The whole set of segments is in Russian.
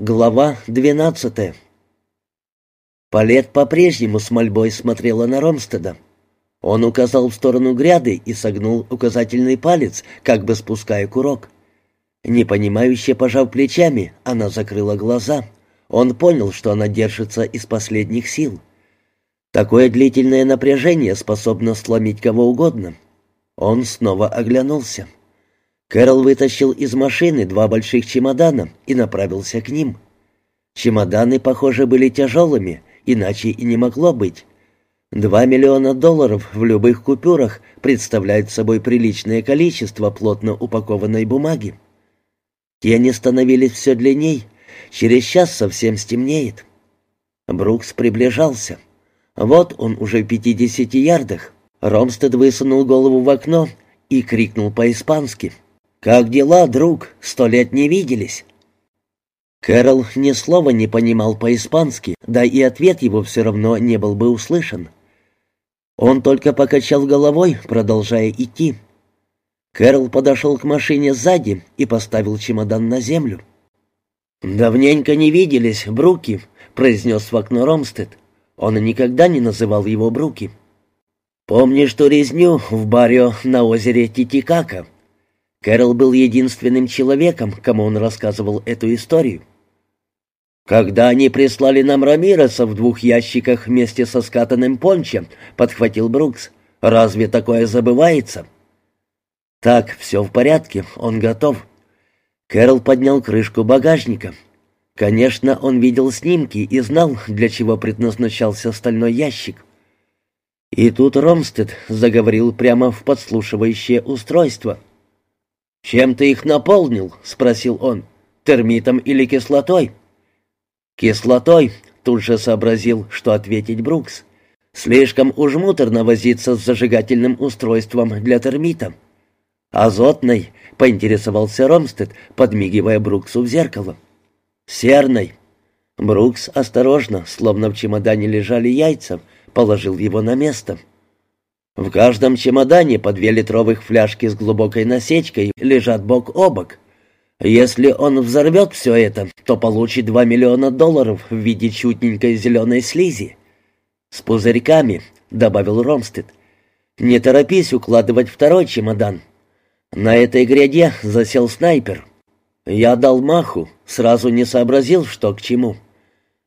Глава двенадцатая Палет по-прежнему с мольбой смотрела на Ромстеда. Он указал в сторону гряды и согнул указательный палец, как бы спуская курок. Непонимающе пожав плечами, она закрыла глаза. Он понял, что она держится из последних сил. Такое длительное напряжение способно сломить кого угодно. Он снова оглянулся. Кэрол вытащил из машины два больших чемодана и направился к ним. Чемоданы, похоже, были тяжелыми, иначе и не могло быть. Два миллиона долларов в любых купюрах представляют собой приличное количество плотно упакованной бумаги. Тени становились все длинней, через час совсем стемнеет. Брукс приближался. Вот он уже в пятидесяти ярдах. Ромстед высунул голову в окно и крикнул по-испански — «Как дела, друг? Сто лет не виделись». Кэрол ни слова не понимал по-испански, да и ответ его все равно не был бы услышан. Он только покачал головой, продолжая идти. Кэрол подошел к машине сзади и поставил чемодан на землю. «Давненько не виделись, Бруки», — произнес в окно Ромстед. Он никогда не называл его Бруки. «Помнишь ту резню в баре на озере Титикака?» Кэрол был единственным человеком, кому он рассказывал эту историю. «Когда они прислали нам Рамиреса в двух ящиках вместе со скатанным пончем», — подхватил Брукс, — «разве такое забывается?» «Так, все в порядке, он готов». Кэрол поднял крышку багажника. Конечно, он видел снимки и знал, для чего предназначался стальной ящик. И тут Ромстед заговорил прямо в подслушивающее устройство — «Чем ты их наполнил?» — спросил он. «Термитом или кислотой?» «Кислотой», — тут же сообразил, что ответить Брукс. «Слишком уж муторно возиться с зажигательным устройством для термита». «Азотной», — поинтересовался Ромстед, подмигивая Бруксу в зеркало. «Серной». Брукс осторожно, словно в чемодане лежали яйца, положил его на место. В каждом чемодане по две литровых фляжки с глубокой насечкой лежат бок о бок. Если он взорвет все это, то получит два миллиона долларов в виде чутненькой зеленой слизи. «С пузырьками», — добавил Ромстед. «Не торопись укладывать второй чемодан. На этой гряде засел снайпер. Я дал маху, сразу не сообразил, что к чему.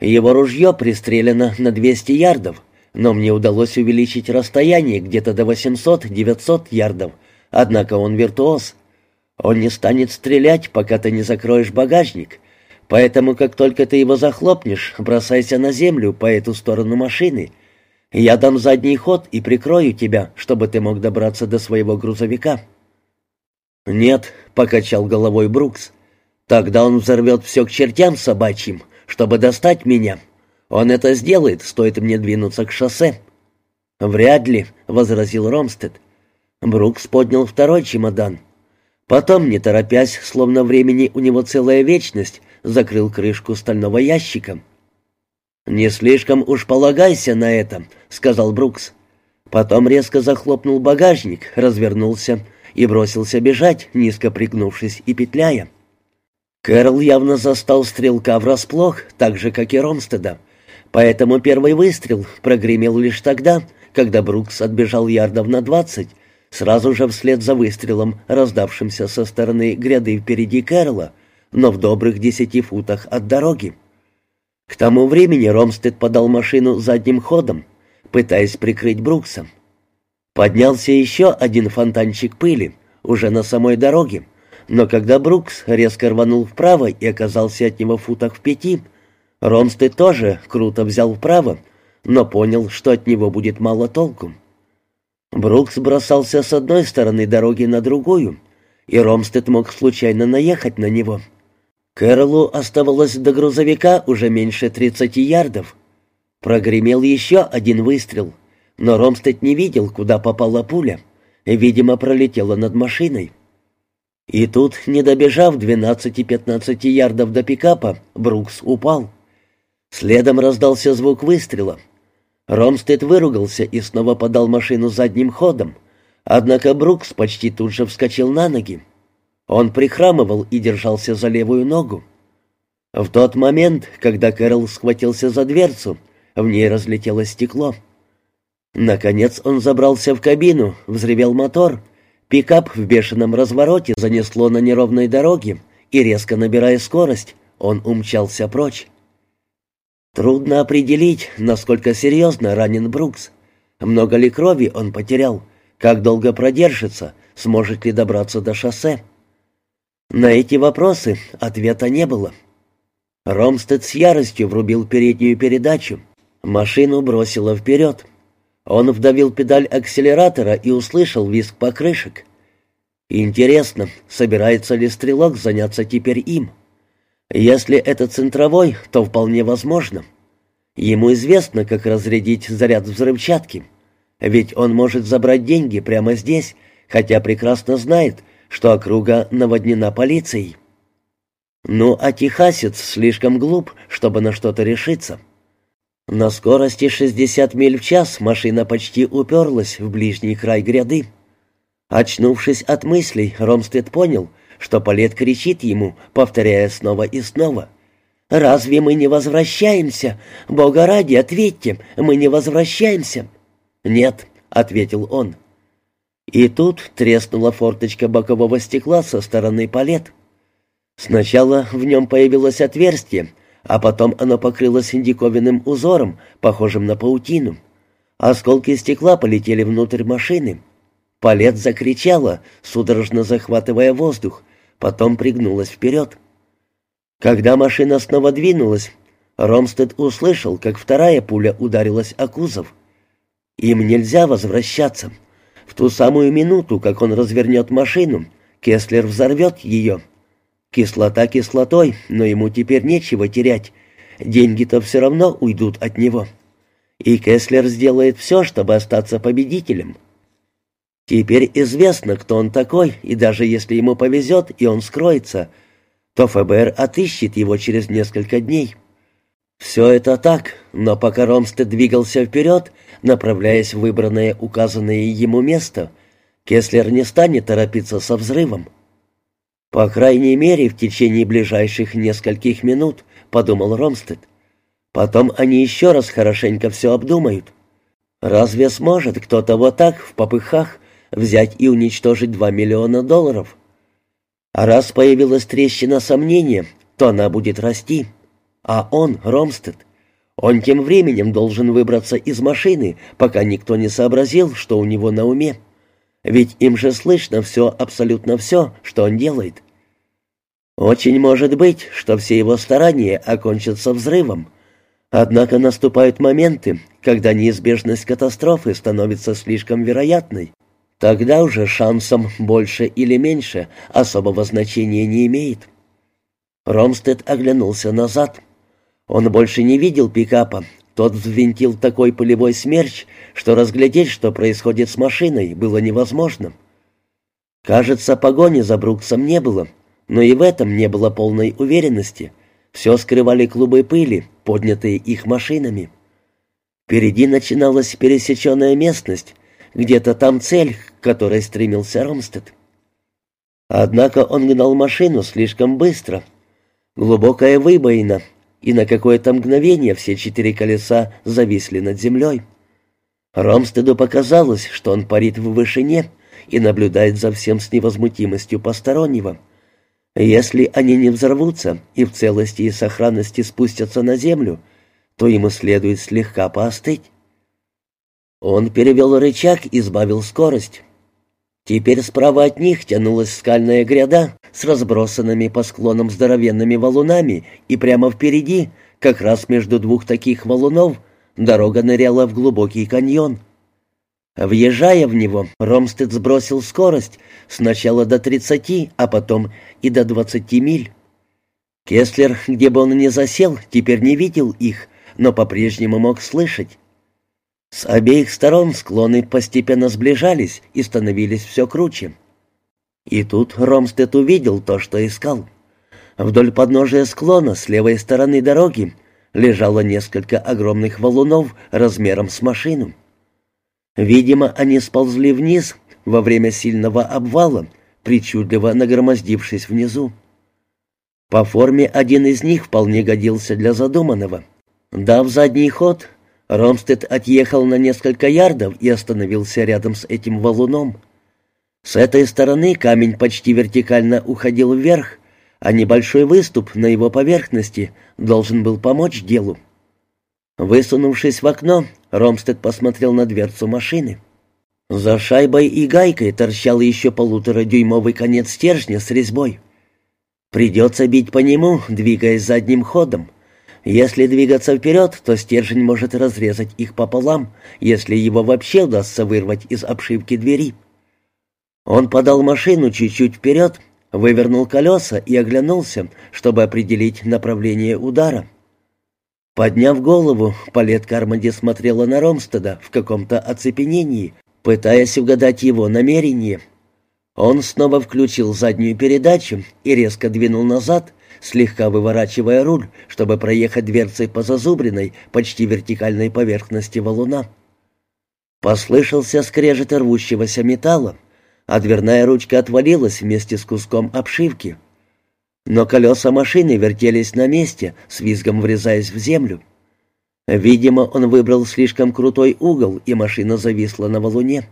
Его ружье пристрелено на 200 ярдов» но мне удалось увеличить расстояние где-то до 800-900 ярдов, однако он виртуоз. Он не станет стрелять, пока ты не закроешь багажник, поэтому как только ты его захлопнешь, бросайся на землю по эту сторону машины. Я дам задний ход и прикрою тебя, чтобы ты мог добраться до своего грузовика». «Нет», — покачал головой Брукс, — «тогда он взорвет все к чертям собачьим, чтобы достать меня». Он это сделает, стоит мне двинуться к шоссе». «Вряд ли», — возразил Ромстед. Брукс поднял второй чемодан. Потом, не торопясь, словно времени у него целая вечность, закрыл крышку стального ящика. «Не слишком уж полагайся на это», — сказал Брукс. Потом резко захлопнул багажник, развернулся и бросился бежать, низко пригнувшись и петляя. Кэрол явно застал стрелка врасплох, так же, как и Ромстеда, Поэтому первый выстрел прогремел лишь тогда, когда Брукс отбежал ярдов на двадцать, сразу же вслед за выстрелом, раздавшимся со стороны гряды впереди Кэрла, но в добрых десяти футах от дороги. К тому времени Ромстед подал машину задним ходом, пытаясь прикрыть Брукса. Поднялся еще один фонтанчик пыли, уже на самой дороге, но когда Брукс резко рванул вправо и оказался от него в футах в пяти, Ромстед тоже круто взял вправо, но понял, что от него будет мало толку. Брукс бросался с одной стороны дороги на другую, и Ромстед мог случайно наехать на него. Кэролу оставалось до грузовика уже меньше тридцати ярдов. Прогремел еще один выстрел, но Ромстед не видел, куда попала пуля. Видимо, пролетела над машиной. И тут, не добежав 12-15 ярдов до пикапа, Брукс упал. Следом раздался звук выстрела. Ромстед выругался и снова подал машину задним ходом. Однако Брукс почти тут же вскочил на ноги. Он прихрамывал и держался за левую ногу. В тот момент, когда Кэрол схватился за дверцу, в ней разлетелось стекло. Наконец он забрался в кабину, взревел мотор. Пикап в бешеном развороте занесло на неровной дороге, и, резко набирая скорость, он умчался прочь. Трудно определить, насколько серьезно ранен Брукс. Много ли крови он потерял, как долго продержится, сможет ли добраться до шоссе. На эти вопросы ответа не было. Ромстед с яростью врубил переднюю передачу. Машину бросило вперед. Он вдавил педаль акселератора и услышал визг покрышек. Интересно, собирается ли стрелок заняться теперь им? Если это центровой, то вполне возможно. Ему известно, как разрядить заряд взрывчатки. Ведь он может забрать деньги прямо здесь, хотя прекрасно знает, что округа наводнена полицией. Ну, а техасец слишком глуп, чтобы на что-то решиться. На скорости 60 миль в час машина почти уперлась в ближний край гряды. Очнувшись от мыслей, Ромстед понял, что Палет кричит ему, повторяя снова и снова. «Разве мы не возвращаемся? Бога ради, ответьте, мы не возвращаемся!» «Нет», — ответил он. И тут треснула форточка бокового стекла со стороны палет. Сначала в нем появилось отверстие, а потом оно покрылось диковинным узором, похожим на паутину. Осколки стекла полетели внутрь машины. Палет закричала, судорожно захватывая воздух, потом пригнулась вперед. Когда машина снова двинулась, Ромстед услышал, как вторая пуля ударилась о кузов. Им нельзя возвращаться. В ту самую минуту, как он развернет машину, Кеслер взорвет ее. Кислота кислотой, но ему теперь нечего терять. Деньги-то все равно уйдут от него. И Кеслер сделает все, чтобы остаться победителем. Теперь известно, кто он такой, и даже если ему повезет, и он скроется, то ФБР отыщет его через несколько дней. Все это так, но пока Ромстед двигался вперед, направляясь в выбранное указанное ему место, Кеслер не станет торопиться со взрывом. «По крайней мере, в течение ближайших нескольких минут», — подумал Ромстед. «Потом они еще раз хорошенько все обдумают. Разве сможет кто-то вот так, в попыхах, взять и уничтожить два миллиона долларов? А раз появилась трещина сомнения, то она будет расти». А он, Ромстед, он тем временем должен выбраться из машины, пока никто не сообразил, что у него на уме. Ведь им же слышно все, абсолютно все, что он делает. Очень может быть, что все его старания окончатся взрывом. Однако наступают моменты, когда неизбежность катастрофы становится слишком вероятной. Тогда уже шансом больше или меньше особого значения не имеет. Ромстед оглянулся назад. Он больше не видел пикапа. Тот взвинтил такой пылевой смерч, что разглядеть, что происходит с машиной, было невозможно. Кажется, погони за Бруксом не было, но и в этом не было полной уверенности. Все скрывали клубы пыли, поднятые их машинами. Впереди начиналась пересеченная местность, где-то там цель, к которой стремился Ромстед. Однако он гнал машину слишком быстро. Глубокая выбоина, и на какое-то мгновение все четыре колеса зависли над землей. Ромстеду показалось, что он парит в вышине и наблюдает за всем с невозмутимостью постороннего. Если они не взорвутся и в целости и сохранности спустятся на землю, то ему следует слегка поостыть. Он перевел рычаг и сбавил скорость. Теперь справа от них тянулась скальная гряда с разбросанными по склонам здоровенными валунами, и прямо впереди, как раз между двух таких валунов, дорога ныряла в глубокий каньон. Въезжая в него, Ромстед сбросил скорость сначала до 30, а потом и до 20 миль. Кеслер, где бы он ни засел, теперь не видел их, но по-прежнему мог слышать. С обеих сторон склоны постепенно сближались и становились все круче. И тут Ромстед увидел то, что искал. Вдоль подножия склона с левой стороны дороги лежало несколько огромных валунов размером с машину. Видимо, они сползли вниз во время сильного обвала, причудливо нагромоздившись внизу. По форме один из них вполне годился для задуманного. Дав задний ход, Ромстед отъехал на несколько ярдов и остановился рядом с этим валуном. С этой стороны камень почти вертикально уходил вверх, а небольшой выступ на его поверхности должен был помочь делу. Высунувшись в окно, Ромстед посмотрел на дверцу машины. За шайбой и гайкой торчал еще полуторадюймовый конец стержня с резьбой. Придется бить по нему, двигаясь задним ходом. Если двигаться вперед, то стержень может разрезать их пополам, если его вообще удастся вырвать из обшивки двери. Он подал машину чуть-чуть вперед, вывернул колеса и оглянулся, чтобы определить направление удара. Подняв голову, Палет Кармоди смотрела на Ромстеда в каком-то оцепенении, пытаясь угадать его намерение. Он снова включил заднюю передачу и резко двинул назад, слегка выворачивая руль, чтобы проехать дверцей по зазубренной, почти вертикальной поверхности валуна. Послышался скрежет рвущегося металла, а дверная ручка отвалилась вместе с куском обшивки. Но колеса машины вертелись на месте, с визгом врезаясь в землю. Видимо, он выбрал слишком крутой угол, и машина зависла на валуне.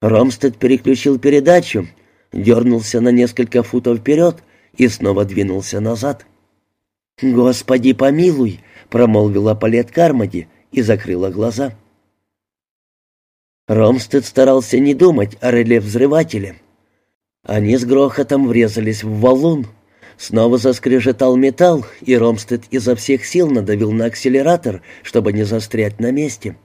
Ромстед переключил передачу, дернулся на несколько футов вперед и снова двинулся назад. «Господи, помилуй!» — промолвила Палет Кармоди и закрыла глаза. Ромстед старался не думать о реле-взрывателе. Они с грохотом врезались в валун. Снова заскрежетал металл, и Ромстед изо всех сил надавил на акселератор, чтобы не застрять на месте.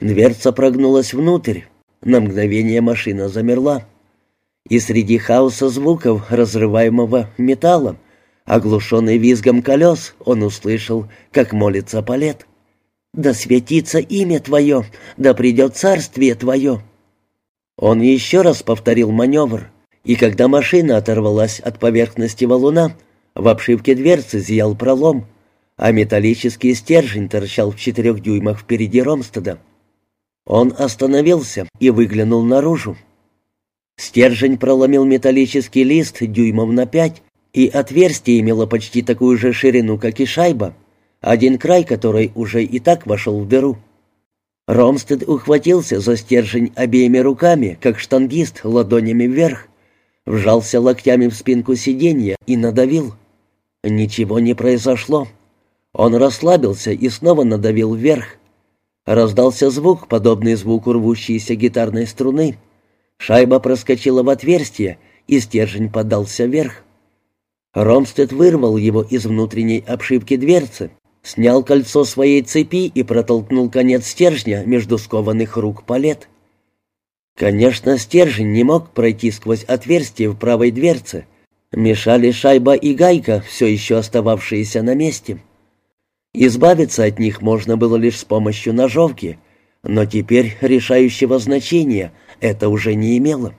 Дверца прогнулась внутрь. На мгновение машина замерла. И среди хаоса звуков разрываемого металла, оглушенный визгом колес, он услышал, как молится Палет. «Да светится имя Твое, да придет царствие Твое». Он еще раз повторил маневр, и когда машина оторвалась от поверхности валуна, в обшивке дверцы зиял пролом, а металлический стержень торчал в четырех дюймах впереди Ромстеда. Он остановился и выглянул наружу. Стержень проломил металлический лист дюймов на пять, и отверстие имело почти такую же ширину, как и шайба, один край которой уже и так вошел в дыру. Ромстед ухватился за стержень обеими руками, как штангист ладонями вверх, вжался локтями в спинку сиденья и надавил. Ничего не произошло. Он расслабился и снова надавил вверх. Раздался звук, подобный звуку рвущейся гитарной струны. Шайба проскочила в отверстие, и стержень подался вверх. Ромстед вырвал его из внутренней обшивки дверцы, снял кольцо своей цепи и протолкнул конец стержня между скованных рук палет. Конечно, стержень не мог пройти сквозь отверстие в правой дверце. Мешали шайба и гайка, все еще остававшиеся на месте. Избавиться от них можно было лишь с помощью ножовки, но теперь решающего значения это уже не имело.